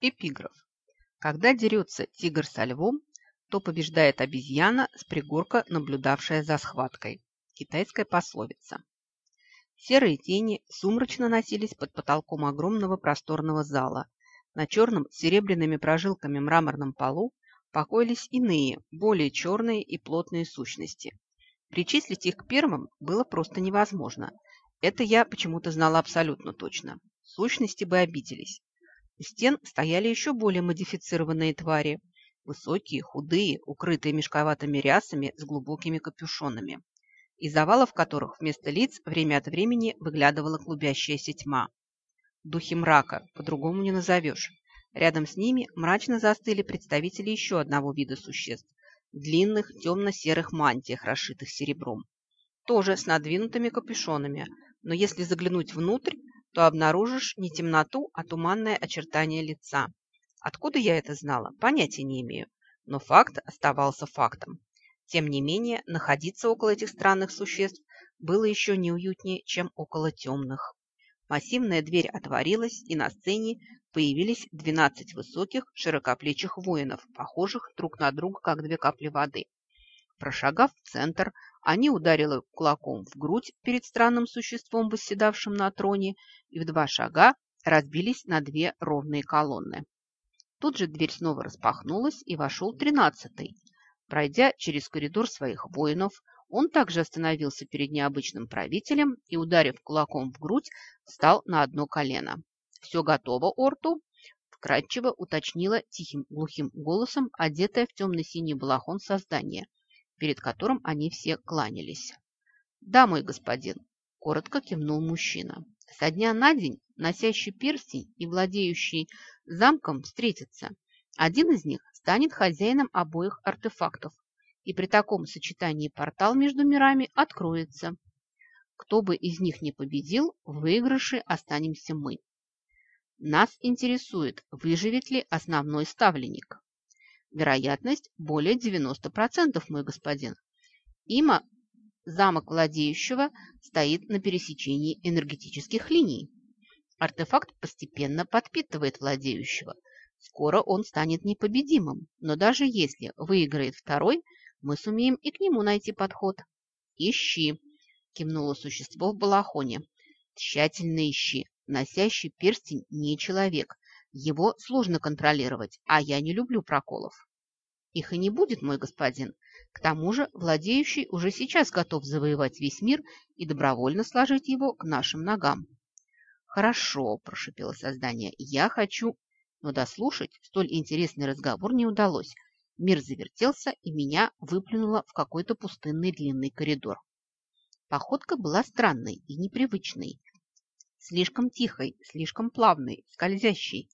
Эпиграф. Когда дерется тигр со львом, то побеждает обезьяна с пригорка, наблюдавшая за схваткой. Китайская пословица. Серые тени сумрачно носились под потолком огромного просторного зала. На черном с серебряными прожилками мраморном полу покоились иные, более черные и плотные сущности. Причислить их к первым было просто невозможно. Это я почему-то знала абсолютно точно. Сущности бы обиделись. Стен стояли еще более модифицированные твари. Высокие, худые, укрытые мешковатыми рясами с глубокими капюшонами. Из завалов которых вместо лиц время от времени выглядывала клубящаяся тьма. Духи мрака, по-другому не назовешь. Рядом с ними мрачно застыли представители еще одного вида существ длинных темно-серых мантиях, расшитых серебром. Тоже с надвинутыми капюшонами, но если заглянуть внутрь, то обнаружишь не темноту, а туманное очертание лица. Откуда я это знала, понятия не имею, но факт оставался фактом. Тем не менее, находиться около этих странных существ было еще неуютнее, чем около темных. Массивная дверь отворилась, и на сцене появились 12 высоких, широкоплечих воинов, похожих друг на друга, как две капли воды. Прошагав в центр, они ударили кулаком в грудь перед странным существом, восседавшим на троне, и в два шага разбились на две ровные колонны. Тут же дверь снова распахнулась, и вошел тринадцатый. Пройдя через коридор своих воинов, он также остановился перед необычным правителем и, ударив кулаком в грудь, встал на одно колено. «Все готово, Орту?» – вкратчиво уточнила тихим глухим голосом, одетая в темно-синий балахон создание, перед которым они все кланялись. «Да, мой господин», – коротко кивнул мужчина. «Со дня на день носящий перстень и владеющий замком встретятся. Один из них станет хозяином обоих артефактов, и при таком сочетании портал между мирами откроется. Кто бы из них не победил, в выигрыше останемся мы. Нас интересует, выживет ли основной ставленник. Вероятность более 90%, мой господин. Има, замок владеющего, стоит на пересечении энергетических линий. Артефакт постепенно подпитывает владеющего. Скоро он станет непобедимым, но даже если выиграет второй, мы сумеем и к нему найти подход. Ищи, кивнуло существо в балахоне. Тщательно ищи. Носящий перстень не человек. Его сложно контролировать, а я не люблю проколов. Их и не будет, мой господин. К тому же владеющий уже сейчас готов завоевать весь мир и добровольно сложить его к нашим ногам. Хорошо, прошипело создание. Я хочу... Но дослушать столь интересный разговор не удалось. Мир завертелся, и меня выплюнуло в какой-то пустынный длинный коридор. Походка была странной и непривычной. Слишком тихой, слишком плавной, скользящей.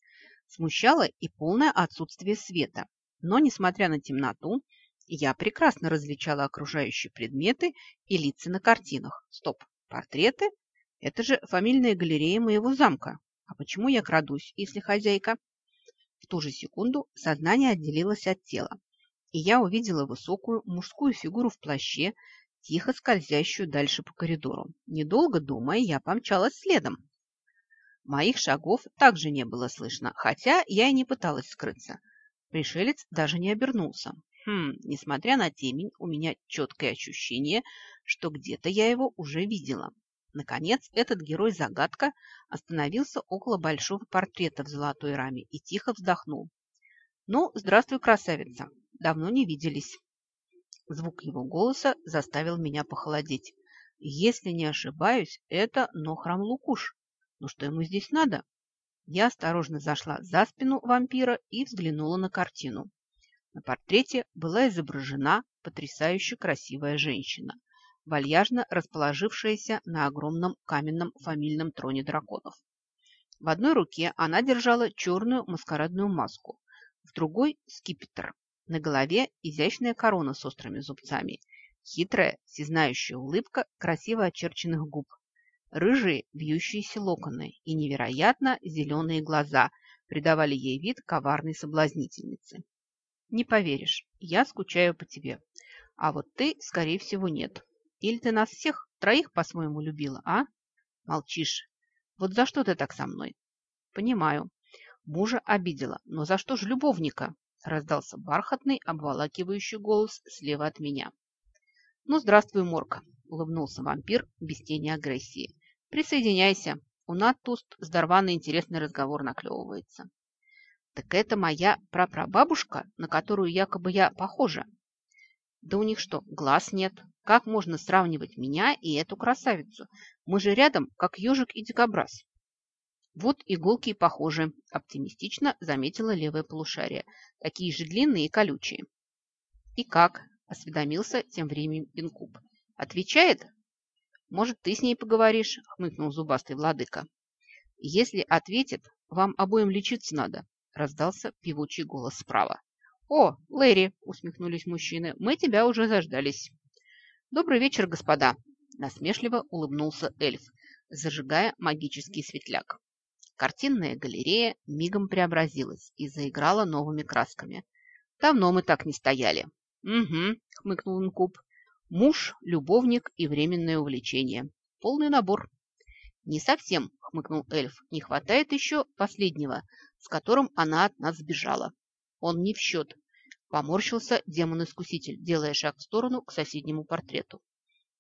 Смущало и полное отсутствие света. Но, несмотря на темноту, я прекрасно различала окружающие предметы и лица на картинах. Стоп, портреты? Это же фамильная галерея моего замка. А почему я крадусь, если хозяйка? В ту же секунду сознание отделилось от тела, и я увидела высокую мужскую фигуру в плаще, тихо скользящую дальше по коридору. Недолго думая, я помчалась следом. Моих шагов также не было слышно, хотя я и не пыталась скрыться. Пришелец даже не обернулся. Хм, несмотря на темень, у меня четкое ощущение, что где-то я его уже видела. Наконец, этот герой-загадка остановился около большого портрета в золотой раме и тихо вздохнул. «Ну, здравствуй, красавица! Давно не виделись!» Звук его голоса заставил меня похолодеть. Если не ошибаюсь, это Нохрам Лукуш. Ну что ему здесь надо? Я осторожно зашла за спину вампира и взглянула на картину. На портрете была изображена потрясающе красивая женщина вальяжно расположившаяся на огромном каменном фамильном троне драконов. В одной руке она держала черную маскарадную маску, в другой – скипетр. На голове изящная корона с острыми зубцами, хитрая, всезнающая улыбка красиво очерченных губ, рыжие вьющиеся локоны и невероятно зеленые глаза придавали ей вид коварной соблазнительницы. Не поверишь, я скучаю по тебе, а вот ты, скорее всего, нет. Или ты нас всех троих по-своему любила, а? Молчишь. Вот за что ты так со мной? Понимаю. Мужа обидела. Но за что же любовника? Раздался бархатный, обволакивающий голос слева от меня. Ну, здравствуй, Морка, улыбнулся вампир без тени агрессии. Присоединяйся. У нас тут здорванно интересный разговор наклевывается. Так это моя прапрабабушка, на которую якобы я похожа. Да у них что, глаз нет? Как можно сравнивать меня и эту красавицу? Мы же рядом, как ежик и дикобраз. Вот иголки и похожи, оптимистично заметила левое полушарие. Такие же длинные и колючие. И как? Осведомился тем временем Инкуб. Отвечает? Может, ты с ней поговоришь? Хмыкнул зубастый владыка. Если ответит, вам обоим лечиться надо, раздался певучий голос справа. «О, Лэри!» – усмехнулись мужчины. «Мы тебя уже заждались». «Добрый вечер, господа!» – насмешливо улыбнулся эльф, зажигая магический светляк. Картинная галерея мигом преобразилась и заиграла новыми красками. «Давно мы так не стояли». «Угу», – хмыкнул Инкуб. «Муж, любовник и временное увлечение. Полный набор». «Не совсем», – хмыкнул эльф. «Не хватает еще последнего, с которым она от нас сбежала. Он не в счет. Поморщился демон-искуситель, делая шаг в сторону к соседнему портрету.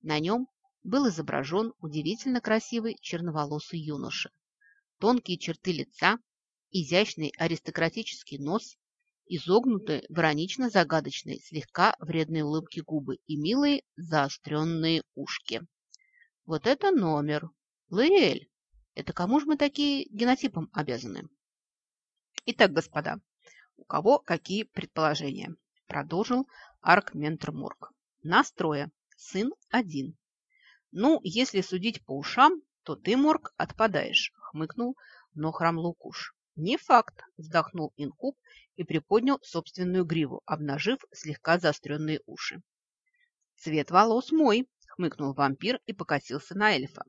На нем был изображен удивительно красивый черноволосый юноша. Тонкие черты лица, изящный аристократический нос, изогнутые, гранично-загадочные, слегка вредные улыбки губы и милые заостренные ушки. Вот это номер. Лориэль, это кому же мы такие генотипом обязаны? Итак, господа, у кого какие предположения? Продолжил Арк-ментор Мурк. Нас сын один. Ну, если судить по ушам, то ты, Морг, отпадаешь, хмыкнул Нохрам Лукуш. Не факт, вздохнул Инкуб и приподнял собственную гриву, обнажив слегка заостренные уши. Цвет волос мой, хмыкнул вампир и покосился на эльфа.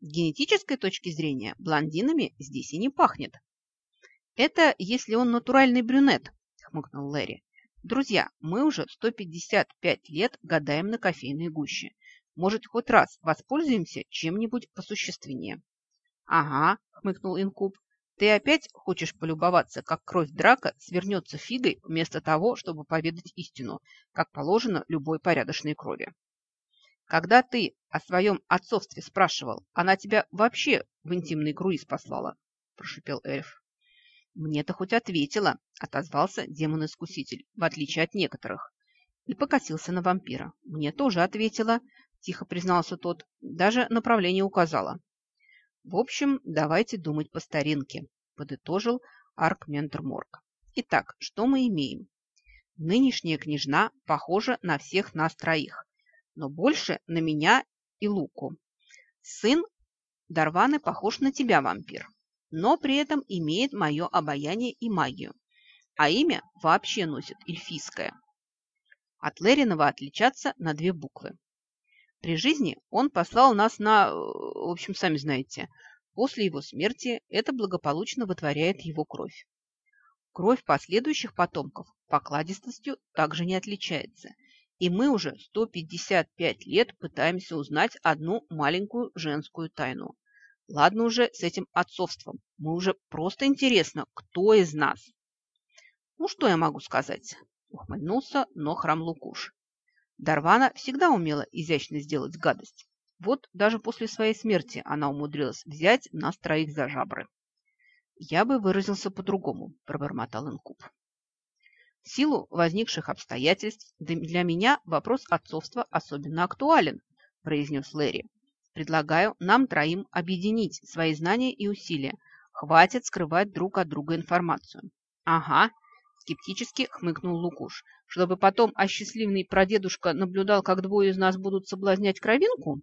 С генетической точки зрения блондинами здесь и не пахнет. «Это если он натуральный брюнет», – хмыкнул Лэри. «Друзья, мы уже 155 лет гадаем на кофейной гуще. Может, хоть раз воспользуемся чем-нибудь посущественнее?» «Ага», – хмыкнул Инкуб. «Ты опять хочешь полюбоваться, как кровь драка свернется фигой вместо того, чтобы поведать истину, как положено любой порядочной крови?» «Когда ты о своем отцовстве спрашивал, она тебя вообще в интимный круиз послала?» – прошипел эльф. «Мне-то хоть ответила», – отозвался демон-искуситель, в отличие от некоторых. И покосился на вампира. «Мне тоже ответила», – тихо признался тот. «Даже направление указала». «В общем, давайте думать по старинке», – подытожил Арк-ментор Морг. «Итак, что мы имеем? Нынешняя княжна похожа на всех нас троих, но больше на меня и Луку. Сын Дарваны похож на тебя, вампир но при этом имеет мое обаяние и магию, а имя вообще носит эльфийское. От Леринова отличаться на две буквы. При жизни он послал нас на... В общем, сами знаете, после его смерти это благополучно вытворяет его кровь. Кровь последующих потомков покладистостью также не отличается, и мы уже 155 лет пытаемся узнать одну маленькую женскую тайну. Ладно уже с этим отцовством. Мы уже просто интересно, кто из нас. Ну, что я могу сказать? Ухмыльнулся, но храм Лукуш. Дарвана всегда умела изящно сделать гадость. Вот даже после своей смерти она умудрилась взять нас троих за жабры. Я бы выразился по-другому, пробормотал Инкуб. В силу возникших обстоятельств для меня вопрос отцовства особенно актуален, произнес Лэри. Предлагаю нам троим объединить свои знания и усилия. Хватит скрывать друг от друга информацию. Ага, скептически хмыкнул Лукуш. Чтобы потом осчастливный прадедушка наблюдал, как двое из нас будут соблазнять кровинку?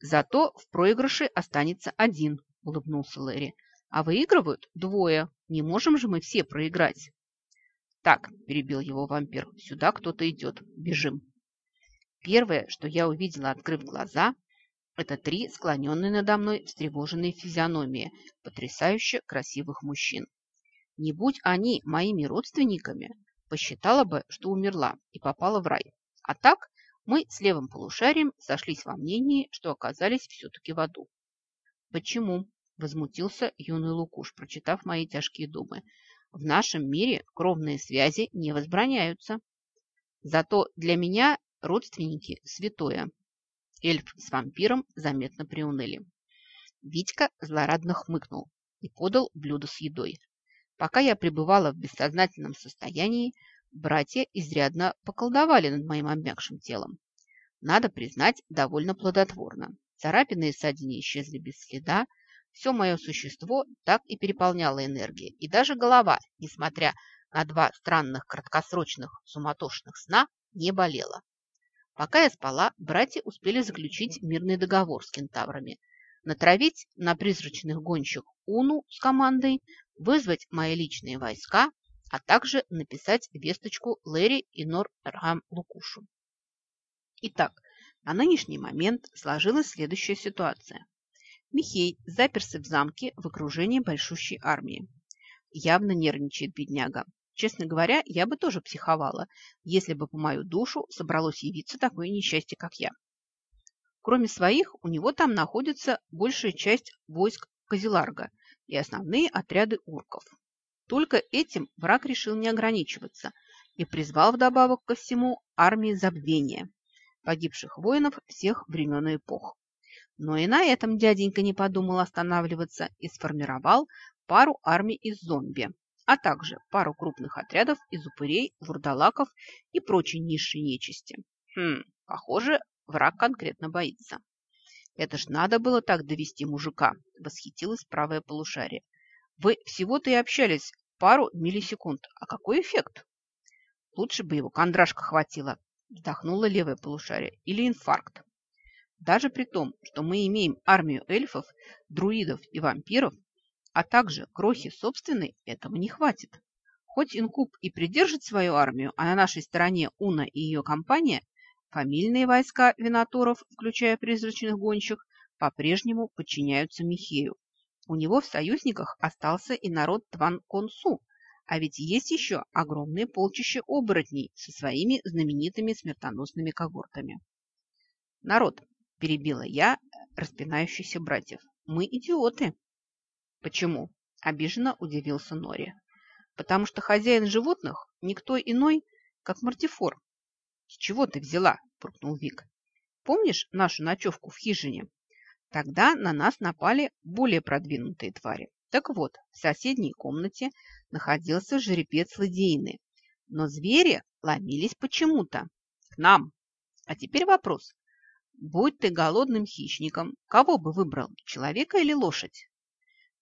Зато в проигрыше останется один, улыбнулся Лэри. А выигрывают двое. Не можем же мы все проиграть. Так, перебил его вампир, сюда кто-то идет. Бежим. Первое, что я увидела, открыв глаза, это три склоненные надо мной встревоженные физиономии потрясающе красивых мужчин. Не будь они моими родственниками, посчитала бы, что умерла и попала в рай. А так мы с левым полушарием сошлись во мнении, что оказались все-таки в аду. «Почему?» – Возмутился юный Лукуш, прочитав мои тяжкие думы. В нашем мире кровные связи не возбраняются. Зато для меня родственники святое. Эльф с вампиром заметно приуныли. Витька злорадно хмыкнул и подал блюдо с едой. Пока я пребывала в бессознательном состоянии, братья изрядно поколдовали над моим обмякшим телом. Надо признать, довольно плодотворно. Царапины и ссадины исчезли без следа, все мое существо так и переполняло энергией, и даже голова, несмотря на два странных краткосрочных суматошных сна, не болела. Пока я спала, братья успели заключить мирный договор с кентаврами, натравить на призрачных гонщик Уну с командой, вызвать мои личные войска, а также написать весточку Лэри и Нор-Эрхам Лукушу. Итак, на нынешний момент сложилась следующая ситуация. Михей заперся в замке в окружении большущей армии. Явно нервничает бедняга. Честно говоря, я бы тоже психовала, если бы по мою душу собралось явиться такое несчастье, как я. Кроме своих, у него там находится большая часть войск Козеларга и основные отряды урков. Только этим враг решил не ограничиваться и призвал вдобавок ко всему армии забвения, погибших воинов всех времен и эпох. Но и на этом дяденька не подумал останавливаться и сформировал пару армий из зомби, а также пару крупных отрядов из упырей, вурдалаков и прочей низшей нечисти. Хм, похоже, враг конкретно боится. Это ж надо было так довести мужика, восхитилась правое полушарие. Вы всего-то и общались пару миллисекунд. А какой эффект? Лучше бы его кондрашка хватило, вздохнула левое полушарие, или инфаркт. Даже при том, что мы имеем армию эльфов, друидов и вампиров, а также крохи собственной, этого не хватит. Хоть Инкуб и придержит свою армию, а на нашей стороне Уна и ее компания, фамильные войска винаторов, включая призрачных гонщик, по-прежнему подчиняются Михею. У него в союзниках остался и народ Тван Консу, а ведь есть еще огромные полчища оборотней со своими знаменитыми смертоносными когортами. Народ, перебила я распинающихся братьев. Мы идиоты. Почему? Обиженно удивился Нори. Потому что хозяин животных никто иной, как Мартифор. С чего ты взяла? Пуркнул Вик. Помнишь нашу ночевку в хижине? Тогда на нас напали более продвинутые твари. Так вот, в соседней комнате находился жеребец ладейны. Но звери ломились почему-то. К нам. А теперь вопрос. Будь ты голодным хищником, кого бы выбрал, человека или лошадь?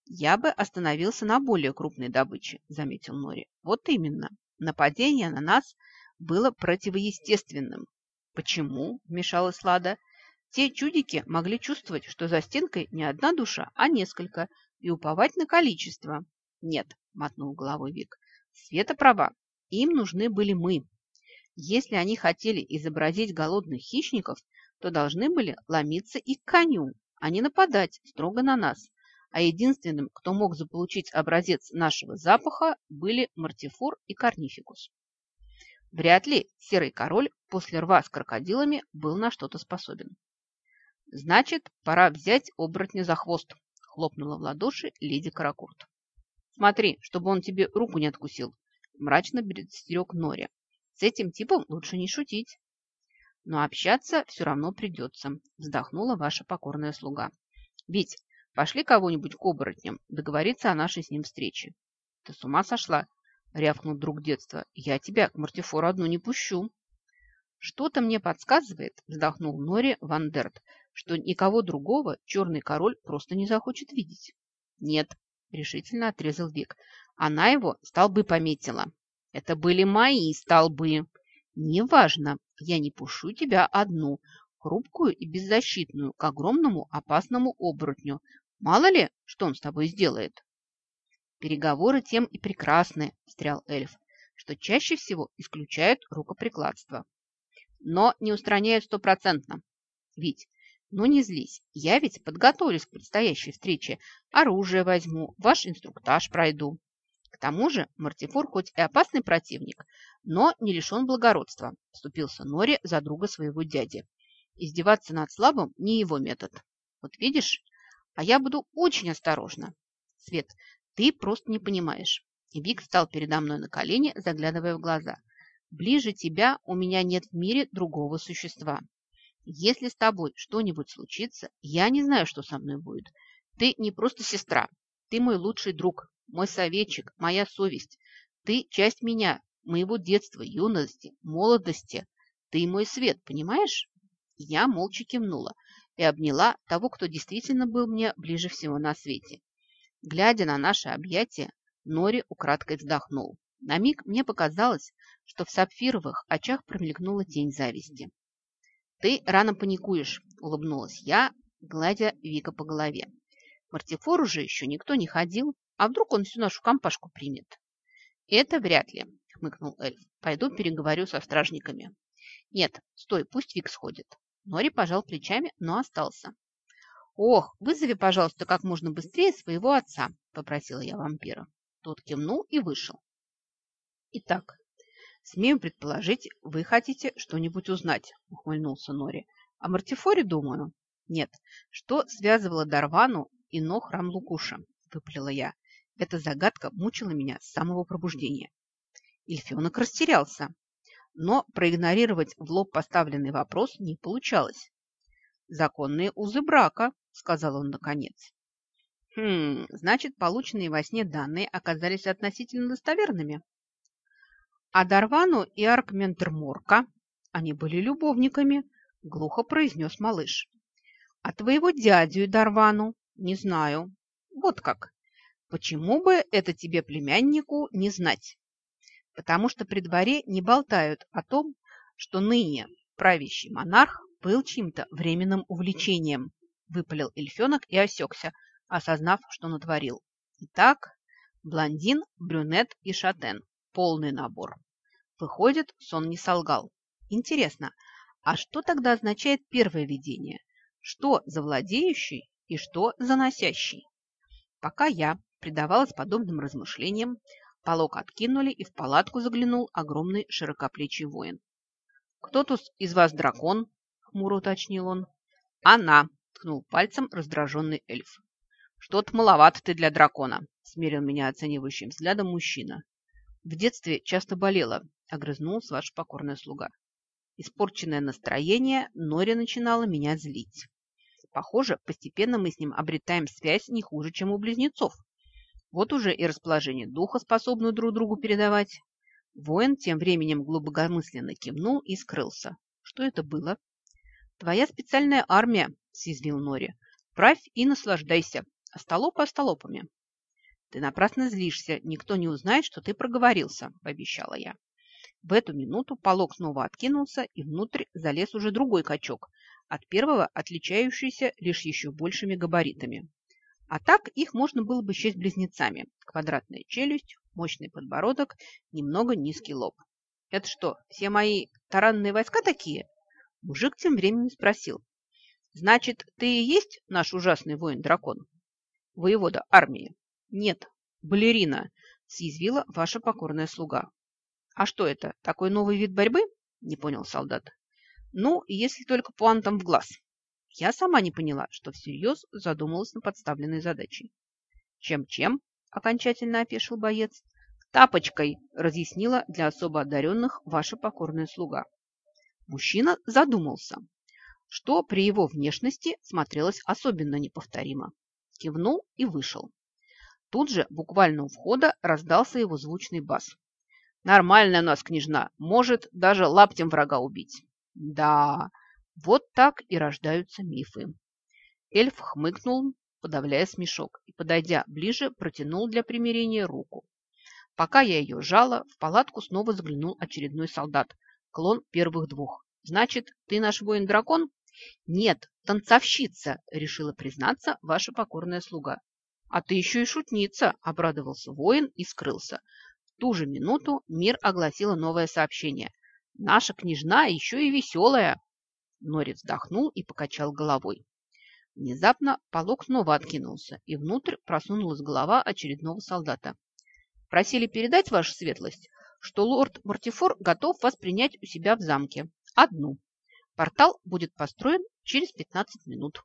Я бы остановился на более крупной добыче, заметил Нори. Вот именно. Нападение на нас было противоестественным. Почему? Вмешалась Лада. Те чудики могли чувствовать, что за стенкой не одна душа, а несколько, и уповать на количество. Нет, мотнул головой Вик. Света права. Им нужны были мы. Если они хотели изобразить голодных хищников, то должны были ломиться и к коню, а не нападать строго на нас. А единственным, кто мог заполучить образец нашего запаха, были Мартифор и Корнификус. Вряд ли серый король после рва с крокодилами был на что-то способен. «Значит, пора взять оборотня за хвост», – хлопнула в ладоши леди Каракурт. «Смотри, чтобы он тебе руку не откусил», – мрачно предостерег Нори. «С этим типом лучше не шутить» но общаться все равно придется», – вздохнула ваша покорная слуга. «Ведь пошли кого-нибудь к оборотням, договориться о нашей с ним встрече». «Ты с ума сошла?» – рявкнул друг детства. «Я тебя к Мартифору одну не пущу». «Что-то мне подсказывает», – вздохнул Нори Вандерт, «что никого другого черный король просто не захочет видеть». «Нет», – решительно отрезал Вик, – «она его столбы пометила». «Это были мои столбы», Неважно, я не пушу тебя одну, хрупкую и беззащитную, к огромному опасному оборотню. Мало ли, что он с тобой сделает. Переговоры тем и прекрасны, встрял эльф, что чаще всего исключают рукоприкладство. Но не устраняют стопроцентно. Ведь, ну не злись, я ведь подготовлюсь к предстоящей встрече, оружие возьму, ваш инструктаж пройду. К тому же Мартифор хоть и опасный противник, но не лишен благородства, вступился Нори за друга своего дяди. Издеваться над слабым не его метод. Вот видишь, А я буду очень осторожна. Свет, ты просто не понимаешь. И Вик встал передо мной на колени, заглядывая в глаза. Ближе тебя у меня нет в мире другого существа. Если с тобой что-нибудь случится, я не знаю, что со мной будет. Ты не просто сестра, ты мой лучший друг, мой советчик, моя совесть. Ты часть меня, моего детства, юности, молодости. Ты мой свет, понимаешь? Я молча кивнула и обняла того, кто действительно был мне ближе всего на свете. Глядя на наше объятие, Нори украдкой вздохнул. На миг мне показалось, что в сапфировых очах промелькнула тень зависти. «Ты рано паникуешь», – улыбнулась я, гладя Вика по голове. «Мартифор уже еще никто не ходил, а вдруг он всю нашу компашку примет?» «Это вряд ли», – хмыкнул эльф. «Пойду переговорю со стражниками». «Нет, стой, пусть Вик сходит». Нори пожал плечами, но остался. «Ох, вызови, пожалуйста, как можно быстрее своего отца», – попросила я вампира. Тот кивнул и вышел. «Итак, смею предположить, вы хотите что-нибудь узнать», – ухмыльнулся Нори. «О Мартифоре, думаю?» «Нет. Что связывало Дарвану и Нохрам Лукуша?» – выпалила я. Эта загадка мучила меня с самого пробуждения. Эльфенок растерялся, но проигнорировать в лоб поставленный вопрос не получалось. «Законные узы брака», – сказал он наконец. «Хм, значит, полученные во сне данные оказались относительно достоверными?» А Дарвану и Аркментерморка, они были любовниками, глухо произнес малыш. А твоего дядю Дарвану? Не знаю. Вот как. Почему бы это тебе, племяннику, не знать? Потому что при дворе не болтают о том, что ныне правящий монарх был чьим-то временным увлечением, выпалил эльфенок и осекся, осознав, что натворил. Итак, блондин, брюнет и шатен полный набор. Выходит, сон не солгал. Интересно, а что тогда означает первое видение? Что за владеющий и что за носящий? Пока я предавалась подобным размышлениям, полог откинули, и в палатку заглянул огромный широкоплечий воин. «Кто тут из вас дракон?» – хмуро уточнил он. «Она!» – ткнул пальцем раздраженный эльф. «Что-то маловато ты для дракона», – смерил меня оценивающим взглядом мужчина. В детстве часто болела, огрызнулась ваш покорная слуга. Испорченное настроение Нори начинало меня злить. Похоже, постепенно мы с ним обретаем связь не хуже, чем у близнецов. Вот уже и расположение духа способны друг другу передавать. Воин тем временем глубокомысленно кивнул и скрылся. Что это было? Твоя специальная армия, съязвил Нори. Правь и наслаждайся. Остолопы остолопами. «Ты напрасно злишься. Никто не узнает, что ты проговорился», – пообещала я. В эту минуту полог снова откинулся, и внутрь залез уже другой качок, от первого отличающийся лишь еще большими габаритами. А так их можно было бы счесть близнецами. Квадратная челюсть, мощный подбородок, немного низкий лоб. «Это что, все мои таранные войска такие?» Мужик тем временем спросил. «Значит, ты и есть наш ужасный воин-дракон?» «Воевода армии». «Нет, балерина», – съязвила ваша покорная слуга. «А что это, такой новый вид борьбы?» – не понял солдат. «Ну, если только пуантом в глаз». Я сама не поняла, что всерьез задумалась на подставленной задачей. «Чем-чем?» – окончательно опешил боец. «Тапочкой», – разъяснила для особо одаренных ваша покорная слуга. Мужчина задумался, что при его внешности смотрелось особенно неповторимо. Кивнул и вышел. Тут же, буквально у входа, раздался его звучный бас. «Нормальная у нас княжна, может даже лаптем врага убить». «Да, вот так и рождаются мифы». Эльф хмыкнул, подавляя смешок, и, подойдя ближе, протянул для примирения руку. Пока я ее жала, в палатку снова заглянул очередной солдат, клон первых двух. «Значит, ты наш воин-дракон?» «Нет, танцовщица», — решила признаться ваша покорная слуга. «А ты еще и шутница!» – обрадовался воин и скрылся. В ту же минуту мир огласило новое сообщение. «Наша княжна еще и веселая!» Нори вздохнул и покачал головой. Внезапно полог снова откинулся, и внутрь просунулась голова очередного солдата. «Просили передать, ваша светлость, что лорд Мортифор готов вас принять у себя в замке. Одну. Портал будет построен через 15 минут».